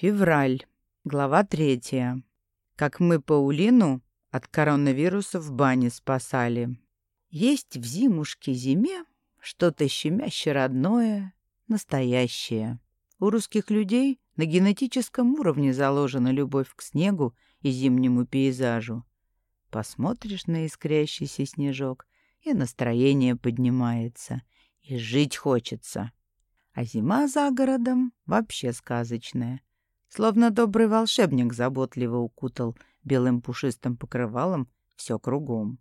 Февраль. Глава третья. Как мы Паулину от коронавируса в бане спасали. Есть в зимушке зиме что-то щемяще родное, настоящее. У русских людей на генетическом уровне заложена любовь к снегу и зимнему пейзажу. Посмотришь на искрящийся снежок, и настроение поднимается, и жить хочется. А зима за городом вообще сказочная. Словно добрый волшебник заботливо укутал белым пушистым покрывалом все кругом.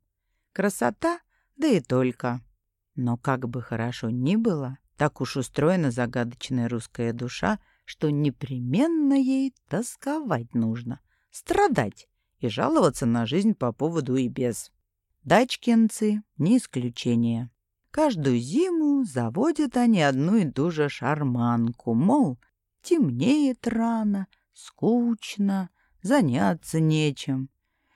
Красота, да и только. Но как бы хорошо ни было, так уж устроена загадочная русская душа, что непременно ей тосковать нужно, страдать и жаловаться на жизнь по поводу и без. Дачкинцы — не исключение. Каждую зиму заводят они одну и ту же шарманку, мол, Темнеет рано, скучно, заняться нечем.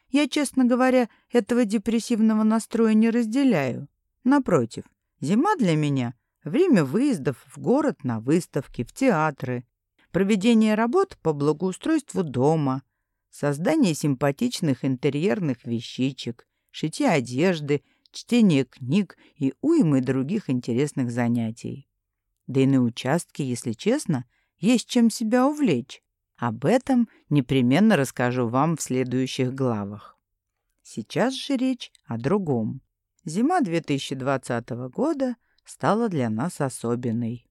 Я, честно говоря, этого депрессивного настроя не разделяю. Напротив, зима для меня — время выездов в город на выставки, в театры, проведение работ по благоустройству дома, создание симпатичных интерьерных вещичек, шитье одежды, чтение книг и уймы других интересных занятий. Да и на участке, если честно — есть чем себя увлечь. Об этом непременно расскажу вам в следующих главах. Сейчас же речь о другом. Зима 2020 года стала для нас особенной.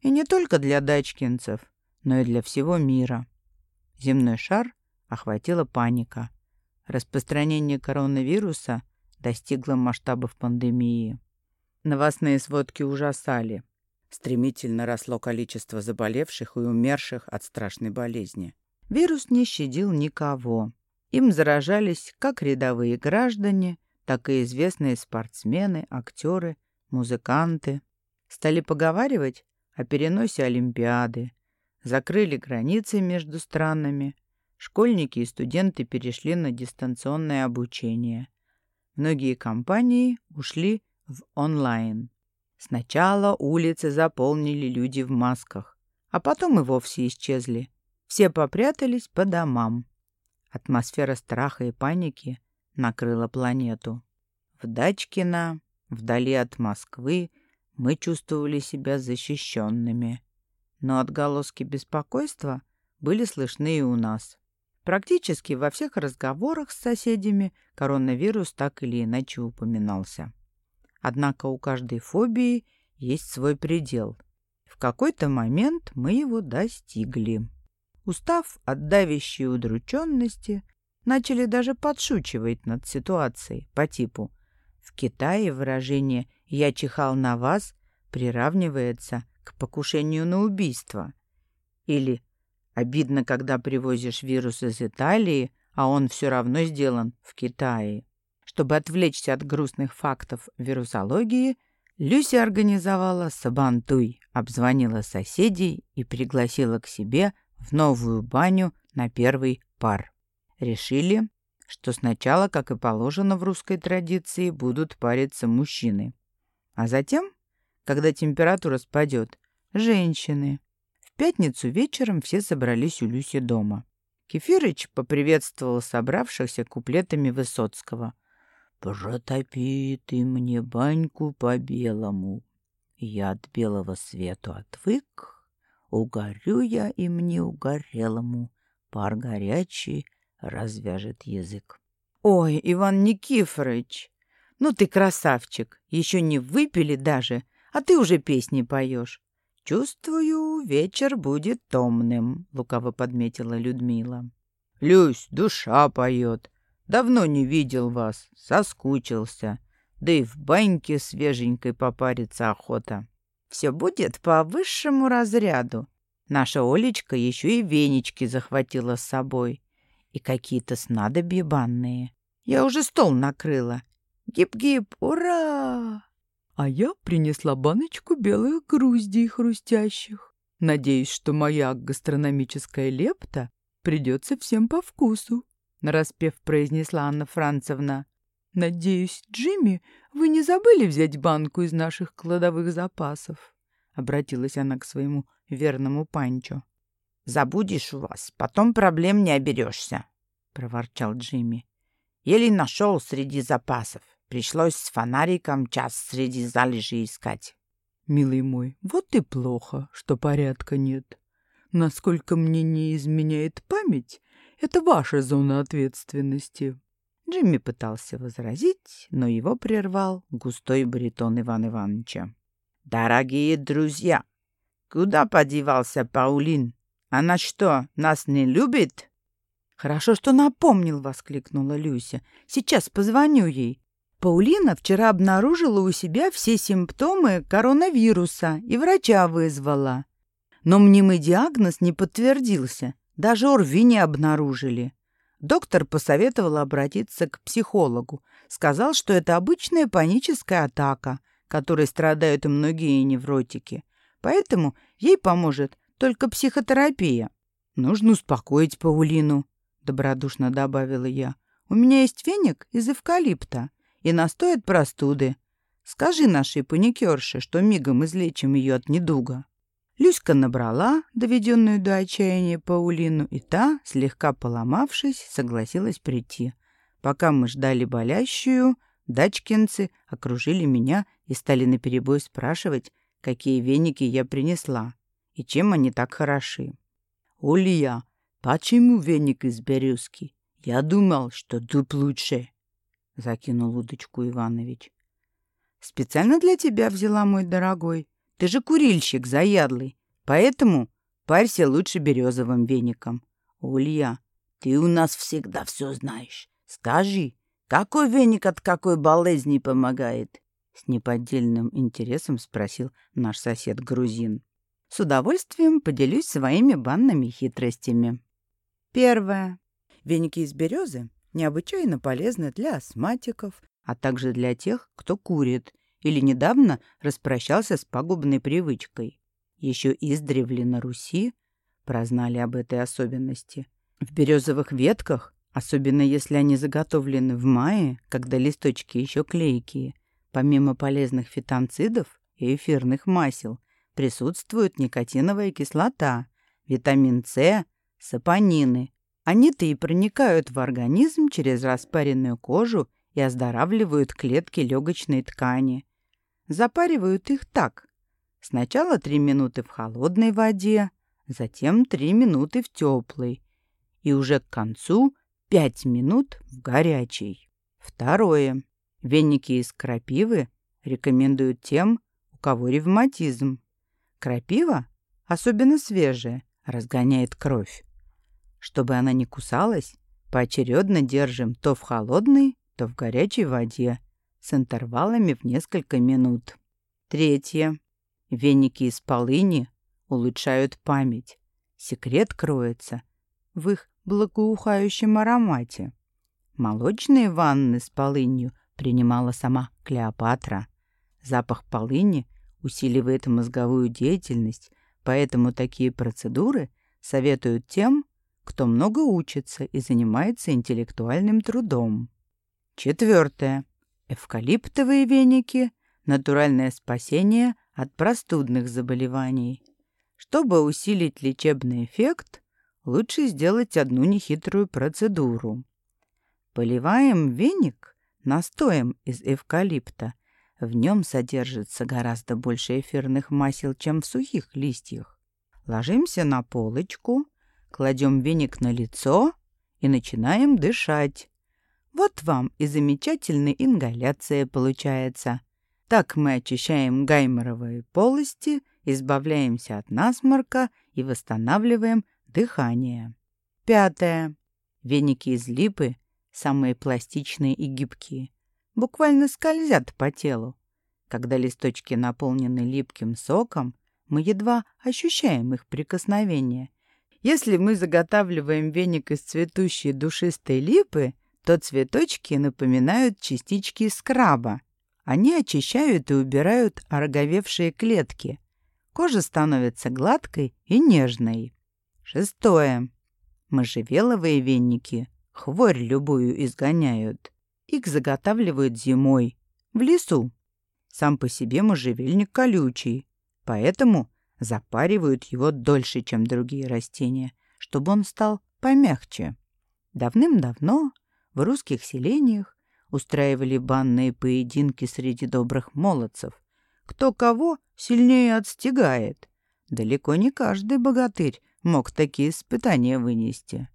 И не только для дачкинцев, но и для всего мира. Земной шар охватила паника. Распространение коронавируса достигло масштабов пандемии. Новостные сводки ужасали. Стремительно росло количество заболевших и умерших от страшной болезни. Вирус не щадил никого. Им заражались как рядовые граждане, так и известные спортсмены, актеры, музыканты. Стали поговаривать о переносе Олимпиады. Закрыли границы между странами. Школьники и студенты перешли на дистанционное обучение. Многие компании ушли в онлайн. Сначала улицы заполнили люди в масках, а потом и вовсе исчезли. Все попрятались по домам. Атмосфера страха и паники накрыла планету. В Дачкино, вдали от Москвы, мы чувствовали себя защищенными. Но отголоски беспокойства были слышны и у нас. Практически во всех разговорах с соседями коронавирус так или иначе упоминался. Однако у каждой фобии есть свой предел. В какой-то момент мы его достигли. Устав от давящей удрученности, начали даже подшучивать над ситуацией по типу «В Китае выражение «я чихал на вас» приравнивается к покушению на убийство» или «обидно, когда привозишь вирус из Италии, а он все равно сделан в Китае». Чтобы отвлечься от грустных фактов вирусологии, Люси организовала сабантуй, обзвонила соседей и пригласила к себе в новую баню на первый пар. Решили, что сначала, как и положено в русской традиции, будут париться мужчины. А затем, когда температура спадет, женщины. В пятницу вечером все собрались у Люси дома. Кефирыч поприветствовал собравшихся куплетами Высоцкого. Протопи ты мне баньку по-белому. Я от белого свету отвык, Угорю я и мне угорелому, Пар горячий развяжет язык. Ой, Иван Никифорович, ну ты красавчик, еще не выпили даже, а ты уже песни поешь. Чувствую, вечер будет томным, лукаво подметила Людмила. Люсь, душа поет, Давно не видел вас, соскучился. Да и в баньке свеженькой попариться охота. Все будет по высшему разряду. Наша Олечка еще и венички захватила с собой. И какие-то снадобья банные. Я уже стол накрыла. Гип-гип, ура! А я принесла баночку белых груздей хрустящих. Надеюсь, что моя гастрономическая лепта придется всем по вкусу нараспев произнесла Анна Францевна. «Надеюсь, Джимми, вы не забыли взять банку из наших кладовых запасов?» Обратилась она к своему верному Панчо. Забудешь у вас, потом проблем не оберешься, — проворчал Джимми. Еле нашел среди запасов. Пришлось с фонариком час среди залежи искать. Милый мой, вот и плохо, что порядка нет. Насколько мне не изменяет память, это ваша зона ответственности. Джимми пытался возразить, но его прервал густой баритон Ивана Ивановича. «Дорогие друзья, куда подевался Паулин? Она что, нас не любит?» «Хорошо, что напомнил», — воскликнула Люся. «Сейчас позвоню ей». Паулина вчера обнаружила у себя все симптомы коронавируса и врача вызвала. Но мнимый диагноз не подтвердился, даже ОРВИ не обнаружили. Доктор посоветовал обратиться к психологу. Сказал, что это обычная паническая атака, которой страдают и многие невротики. Поэтому ей поможет только психотерапия. «Нужно успокоить Паулину», — добродушно добавила я. «У меня есть веник из эвкалипта и настой от простуды. Скажи нашей паникерше, что мигом излечим ее от недуга». Люська набрала доведенную до отчаяния Паулину, и та, слегка поломавшись, согласилась прийти. Пока мы ждали болящую, дачкинцы окружили меня и стали наперебой спрашивать, какие веники я принесла и чем они так хороши. «Улья, почему веник из березки? Я думал, что дуб лучше», — закинул удочку Иванович. «Специально для тебя взяла, мой дорогой. Ты же курильщик заядлый, поэтому парься лучше березовым веником. Улья, ты у нас всегда все знаешь. Скажи, какой веник от какой болезни помогает? С неподдельным интересом спросил наш сосед-грузин. С удовольствием поделюсь своими банными хитростями. Первое. Веники из березы необычайно полезны для астматиков, а также для тех, кто курит или недавно распрощался с пагубной привычкой. Еще издревле на Руси прознали об этой особенности. В березовых ветках, особенно если они заготовлены в мае, когда листочки еще клейкие, помимо полезных фитонцидов и эфирных масел, присутствует никотиновая кислота, витамин С, сапонины. Они-то и проникают в организм через распаренную кожу и оздоравливают клетки легочной ткани, Запаривают их так. Сначала три минуты в холодной воде, затем три минуты в теплой и уже к концу пять минут в горячей. Второе. Веники из крапивы рекомендуют тем, у кого ревматизм. Крапива, особенно свежая, разгоняет кровь. Чтобы она не кусалась, поочередно держим то в холодной, то в горячей воде с интервалами в несколько минут. Третье. Веники из полыни улучшают память. Секрет кроется в их благоухающем аромате. Молочные ванны с полынью принимала сама Клеопатра. Запах полыни усиливает мозговую деятельность, поэтому такие процедуры советуют тем, кто много учится и занимается интеллектуальным трудом. Четвертое. Эвкалиптовые веники – натуральное спасение от простудных заболеваний. Чтобы усилить лечебный эффект, лучше сделать одну нехитрую процедуру. Поливаем веник настоем из эвкалипта. В нем содержится гораздо больше эфирных масел, чем в сухих листьях. Ложимся на полочку, кладем веник на лицо и начинаем дышать. Вот вам и замечательная ингаляция получается. Так мы очищаем гайморовые полости, избавляемся от насморка и восстанавливаем дыхание. Пятое. Веники из липы, самые пластичные и гибкие, буквально скользят по телу. Когда листочки наполнены липким соком, мы едва ощущаем их прикосновение. Если мы заготавливаем веник из цветущей душистой липы, то цветочки напоминают частички скраба. Они очищают и убирают ороговевшие клетки. Кожа становится гладкой и нежной. Шестое. Можжевеловые веники хворь любую изгоняют. Их заготавливают зимой, в лесу. Сам по себе можжевельник колючий, поэтому запаривают его дольше, чем другие растения, чтобы он стал помягче. Давным-давно в русских селениях устраивали банные поединки среди добрых молодцев. Кто кого сильнее отстигает. Далеко не каждый богатырь мог такие испытания вынести.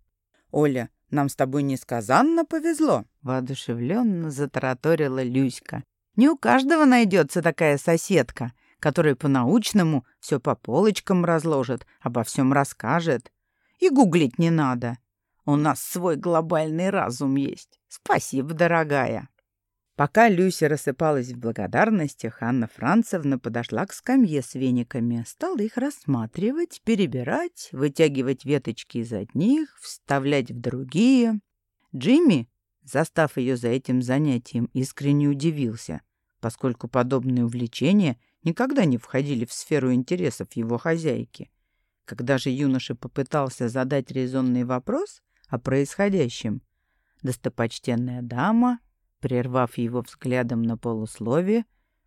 «Оля, нам с тобой несказанно повезло», — воодушевленно затараторила Люська. «Не у каждого найдется такая соседка, которая по-научному все по полочкам разложит, обо всем расскажет. И гуглить не надо. У нас свой глобальный разум есть. Спасибо, дорогая. Пока Люся рассыпалась в благодарностях, Анна Францевна подошла к скамье с вениками, стала их рассматривать, перебирать, вытягивать веточки из одних, вставлять в другие. Джимми, застав ее за этим занятием, искренне удивился, поскольку подобные увлечения никогда не входили в сферу интересов его хозяйки. Когда же юноша попытался задать резонный вопрос, о происходящем. Достопочтенная дама, прервав его взглядом на полусловие,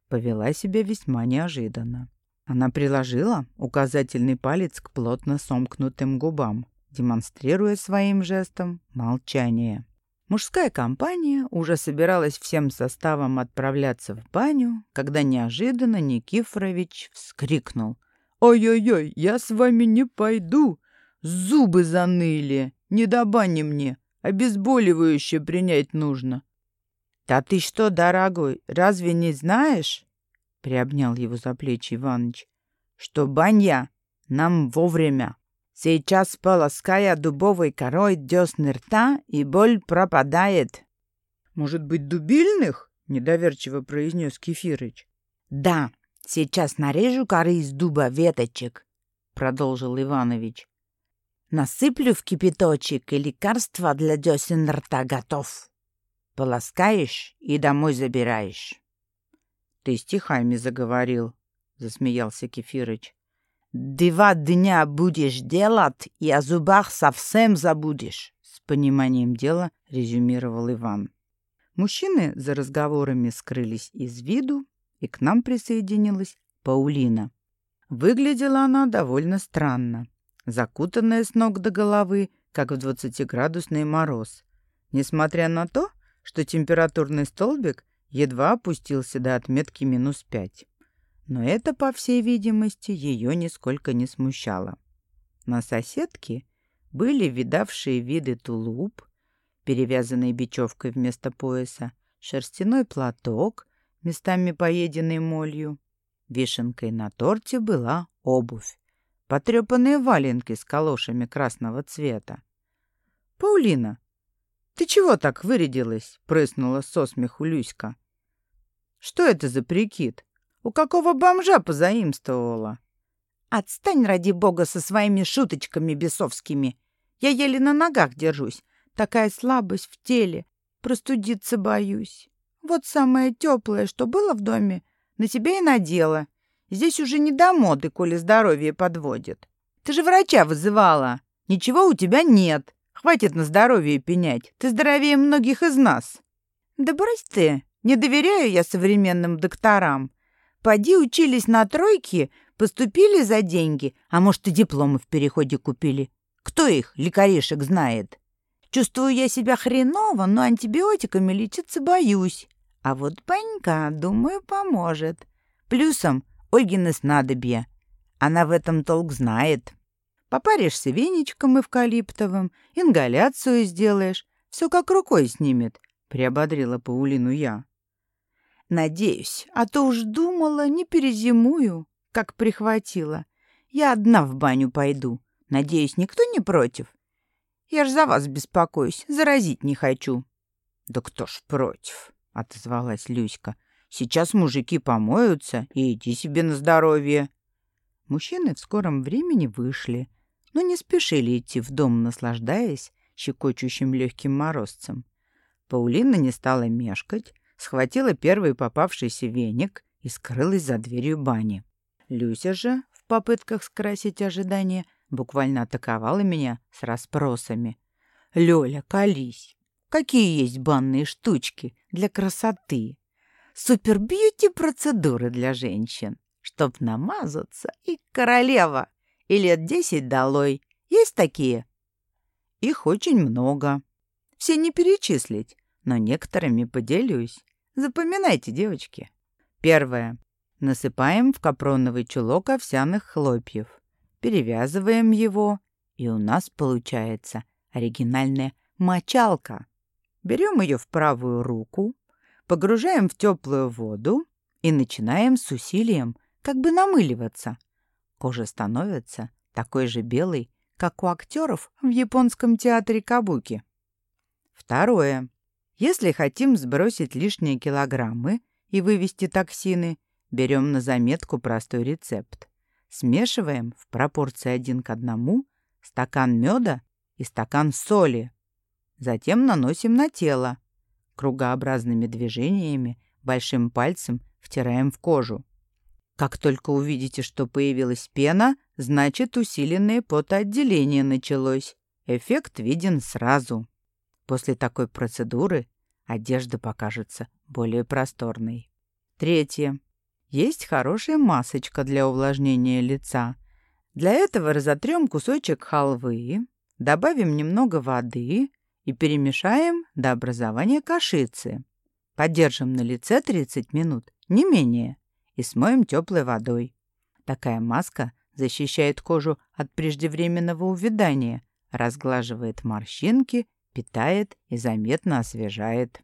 повела себя весьма неожиданно. Она приложила указательный палец к плотно сомкнутым губам, демонстрируя своим жестом молчание. Мужская компания уже собиралась всем составом отправляться в баню, когда неожиданно Никифорович вскрикнул. «Ой-ой-ой, я с вами не пойду! Зубы заныли!» Не до бани мне, обезболивающее принять нужно. — Да ты что, дорогой, разве не знаешь? — приобнял его за плечи Иваныч. — Что баня нам вовремя. Сейчас, полоская дубовой корой десны рта, и боль пропадает. — Может быть, дубильных? — недоверчиво произнес Кефирыч. — Да, сейчас нарежу коры из дуба веточек, — продолжил Иванович. Насыплю в кипяточек, и лекарство для десен рта готов. Полоскаешь и домой забираешь. — Ты стихами заговорил, — засмеялся Кефирыч. — Два дня будешь делать, и о зубах совсем забудешь, — с пониманием дела резюмировал Иван. Мужчины за разговорами скрылись из виду, и к нам присоединилась Паулина. Выглядела она довольно странно закутанная с ног до головы, как в двадцатиградусный мороз. Несмотря на то, что температурный столбик едва опустился до отметки минус пять. Но это, по всей видимости, ее нисколько не смущало. На соседке были видавшие виды тулуп, перевязанный бечевкой вместо пояса, шерстяной платок, местами поеденный молью. Вишенкой на торте была обувь потрепанные валенки с калошами красного цвета. «Паулина, ты чего так вырядилась?» — прыснула со смеху Люська. «Что это за прикид? У какого бомжа позаимствовала?» «Отстань, ради бога, со своими шуточками бесовскими. Я еле на ногах держусь. Такая слабость в теле. Простудиться боюсь. Вот самое теплое, что было в доме, на тебя и надела. Здесь уже не до моды, коли здоровье подводит. Ты же врача вызывала. Ничего у тебя нет. Хватит на здоровье пенять. Ты здоровее многих из нас. Да брось ты. Не доверяю я современным докторам. Поди учились на тройке, поступили за деньги, а может и дипломы в переходе купили. Кто их, лекаришек, знает? Чувствую я себя хреново, но антибиотиками лечиться боюсь. А вот банька, думаю, поможет. Плюсом Ольгины снадобье. Она в этом толк знает. Попаришься веничком эвкалиптовым, ингаляцию сделаешь. Все как рукой снимет, — приободрила Паулину я. Надеюсь, а то уж думала, не перезимую, как прихватила. Я одна в баню пойду. Надеюсь, никто не против? Я ж за вас беспокоюсь, заразить не хочу. — Да кто ж против? — отозвалась Люська. Сейчас мужики помоются и иди себе на здоровье. Мужчины в скором времени вышли, но не спешили идти в дом, наслаждаясь щекочущим легким морозцем. Паулина не стала мешкать, схватила первый попавшийся веник и скрылась за дверью бани. Люся же, в попытках скрасить ожидания, буквально атаковала меня с расспросами. «Лёля, колись! Какие есть банные штучки для красоты?» Супер-бьюти-процедуры для женщин. чтоб намазаться, и королева, и лет десять долой. Есть такие? Их очень много. Все не перечислить, но некоторыми поделюсь. Запоминайте, девочки. Первое. Насыпаем в капроновый чулок овсяных хлопьев. Перевязываем его, и у нас получается оригинальная мочалка. Берем ее в правую руку, погружаем в теплую воду и начинаем с усилием как бы намыливаться. Кожа становится такой же белой, как у актеров в японском театре кабуки. Второе. Если хотим сбросить лишние килограммы и вывести токсины, берем на заметку простой рецепт. Смешиваем в пропорции один к одному стакан меда и стакан соли. Затем наносим на тело. Кругообразными движениями большим пальцем втираем в кожу. Как только увидите, что появилась пена, значит усиленное потоотделение началось. Эффект виден сразу. После такой процедуры одежда покажется более просторной. Третье. Есть хорошая масочка для увлажнения лица. Для этого разотрем кусочек халвы, добавим немного воды и перемешаем до образования кашицы. Подержим на лице 30 минут, не менее, и смоем теплой водой. Такая маска защищает кожу от преждевременного увядания, разглаживает морщинки питает и заметно освежает.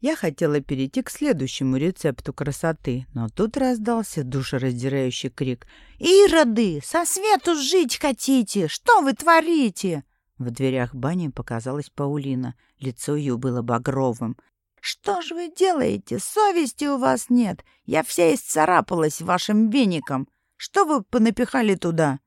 Я хотела перейти к следующему рецепту красоты, но тут раздался душераздирающий крик. «Ироды! Со свету жить хотите! Что вы творите?» В дверях бани показалась Паулина. Лицо ее было багровым. «Что же вы делаете? Совести у вас нет! Я вся исцарапалась вашим веником! Что вы понапихали туда?»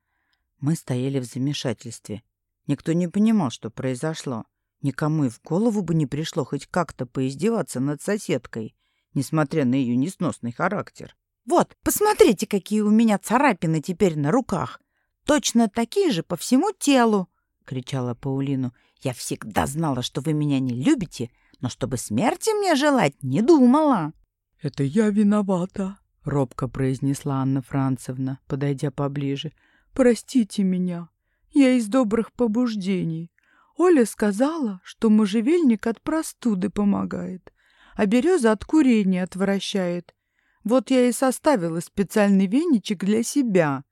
Мы стояли в замешательстве. Никто не понимал, что произошло. Никому и в голову бы не пришло хоть как-то поиздеваться над соседкой, несмотря на ее несносный характер. «Вот, посмотрите, какие у меня царапины теперь на руках! Точно такие же по всему телу!» — кричала Паулину. «Я всегда знала, что вы меня не любите, но чтобы смерти мне желать, не думала!» «Это я виновата!» — робко произнесла Анна Францевна, подойдя поближе. «Простите меня, я из добрых побуждений. Оля сказала, что можжевельник от простуды помогает, а береза от курения отвращает. Вот я и составила специальный веничек для себя.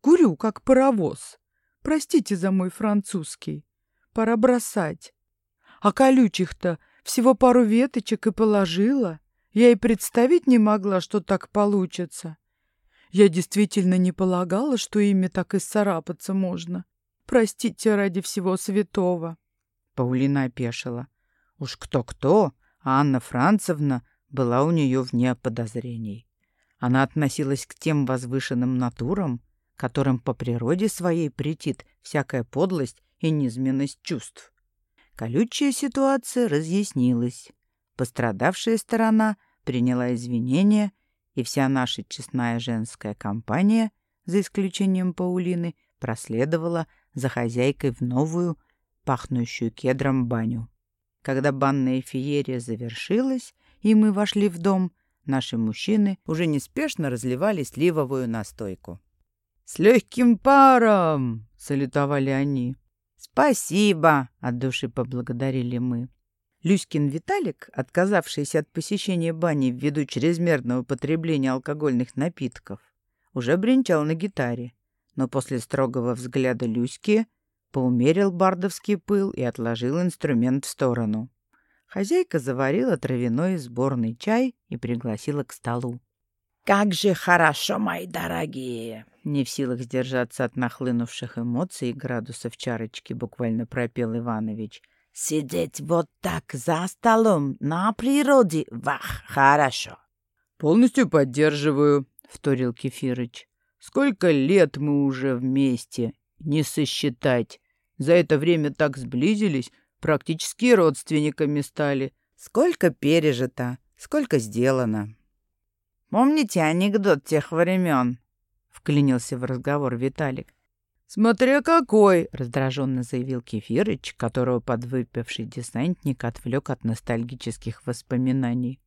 Курю, как паровоз. Простите за мой французский. Пора бросать. А колючих-то всего пару веточек и положила. Я и представить не могла, что так получится. Я действительно не полагала, что ими так и исцарапаться можно. Простите ради всего святого. Паулина опешила. Уж кто-кто, а Анна Францевна была у нее вне подозрений. Она относилась к тем возвышенным натурам, которым по природе своей претит всякая подлость и низменность чувств. Колючая ситуация разъяснилась. Пострадавшая сторона приняла извинения, и вся наша честная женская компания, за исключением Паулины, проследовала за хозяйкой в новую, пахнущую кедром баню. Когда банная феерия завершилась, и мы вошли в дом, наши мужчины уже неспешно разливали сливовую настойку. «С легким паром!» — салютовали они. «Спасибо!» — от души поблагодарили мы. Люськин Виталик, отказавшийся от посещения бани ввиду чрезмерного потребления алкогольных напитков, уже бренчал на гитаре но после строгого взгляда Люськи поумерил бардовский пыл и отложил инструмент в сторону. Хозяйка заварила травяной сборный чай и пригласила к столу. «Как же хорошо, мои дорогие!» Не в силах сдержаться от нахлынувших эмоций и градусов чарочки, буквально пропел Иванович. «Сидеть вот так за столом на природе, вах, хорошо!» «Полностью поддерживаю», — вторил Кефирыч. Сколько лет мы уже вместе, не сосчитать. За это время так сблизились, практически родственниками стали. Сколько пережито, сколько сделано. Помните анекдот тех времен? Вклинился в разговор Виталик. «Смотря какой!» — раздраженно заявил Кефирыч, которого подвыпивший десантник отвлек от ностальгических воспоминаний.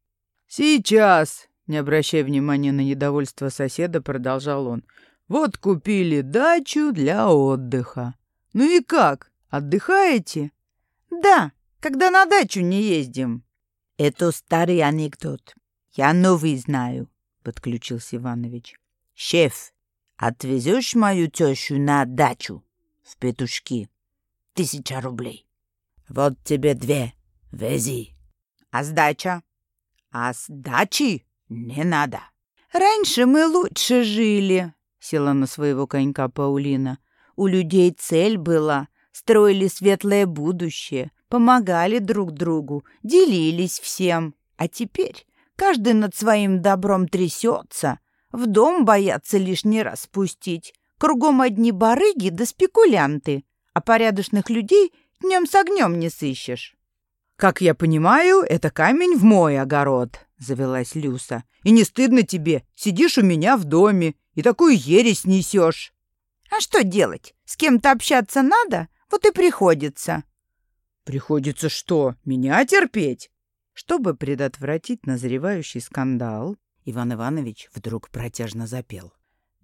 «Сейчас! Не обращая внимания на недовольство соседа, продолжал он. «Вот купили дачу для отдыха. Ну и как, отдыхаете?» «Да, когда на дачу не ездим». «Это старый анекдот. Я новый знаю», — подключился Иванович. «Шеф, отвезешь мою тещу на дачу в Петушки? Тысяча рублей. Вот тебе две, вези. А сдача? А сдачи не надо. Раньше мы лучше жили, села на своего конька Паулина. У людей цель была, строили светлое будущее, помогали друг другу, делились всем. А теперь каждый над своим добром трясется, в дом боятся лишний раз спустить. Кругом одни барыги да спекулянты, а порядочных людей днем с огнем не сыщешь. «Как я понимаю, это камень в мой огород», — завелась Люса. «И не стыдно тебе? Сидишь у меня в доме и такую ересь несешь». «А что делать? С кем-то общаться надо? Вот и приходится». «Приходится что, меня терпеть?» Чтобы предотвратить назревающий скандал, Иван Иванович вдруг протяжно запел.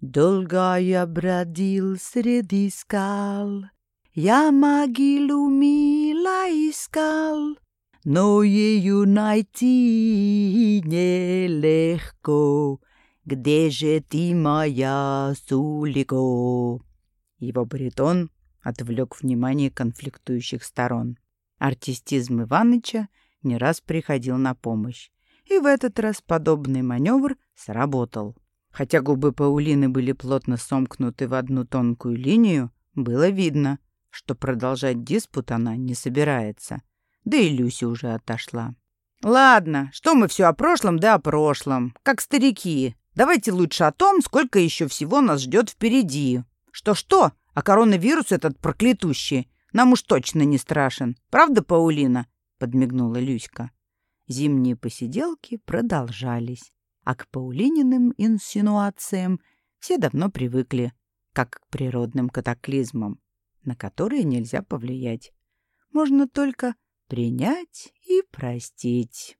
«Долго я бродил среди скал, я могилу мила искал, но ее найти нелегко. Где же ты, моя Сулико?» Его баритон отвлек внимание конфликтующих сторон. Артистизм Иваныча не раз приходил на помощь, и в этот раз подобный маневр сработал. Хотя губы Паулины были плотно сомкнуты в одну тонкую линию, было видно, что продолжать диспут она не собирается. Да и Люся уже отошла. «Ладно, что мы все о прошлом, да о прошлом. Как старики. Давайте лучше о том, сколько еще всего нас ждет впереди. Что-что, а коронавирус этот проклятущий нам уж точно не страшен. Правда, Паулина?» — подмигнула Люська. Зимние посиделки продолжались, а к Паулининым инсинуациям все давно привыкли, как к природным катаклизмам, на которые нельзя повлиять. Можно только принять и простить.